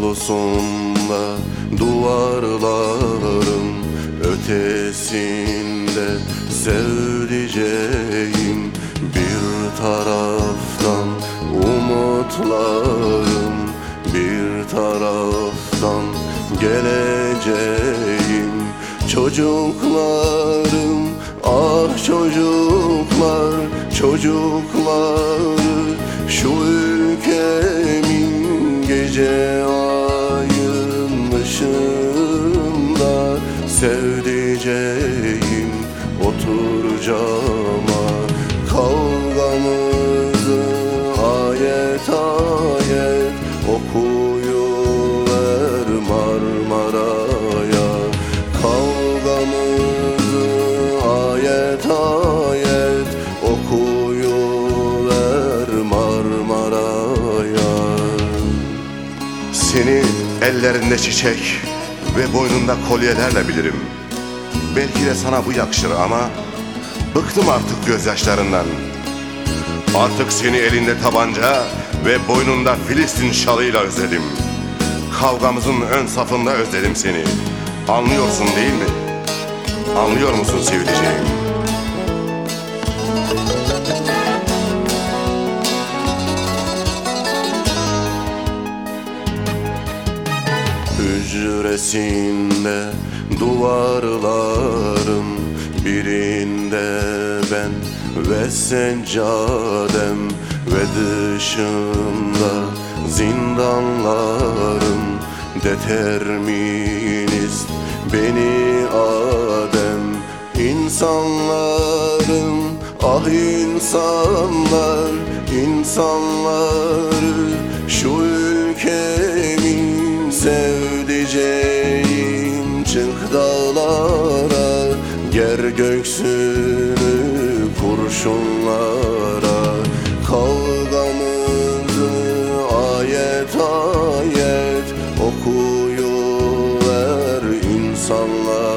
avlusunda duvarların ötesinde sevdiceğim bir taraftan umutlarım bir taraftan geleceğim. Çocuklarım ah çocuklar çocukları şu sevdiceğim otur cama. Kavgamızı ayet ayet okuyuver Marmara'ya. Kavgamızı ayet ayet okuyuver Marmara'ya. Seni ellerinde çiçek ve boynunda kolyelerle bilirim. Belki de sana bu yakışır ama bıktım artık gözyaşlarından. Artık seni elinde tabanca ve boynunda Filistin şalıyla özledim. Kavgamızın ön safında özledim seni. Anlıyorsun değil mi? Anlıyor musun sevdiceğim? Hücresinde duvarların birinde ben ve seccadem ve dışında zindanlarım determinist beni Adem insanlarım ah insanlar insanları şu geleceğim Çık dağlara Ger göksünü kurşunlara. Kavgamızı ayet ayet Okuyuver insanlar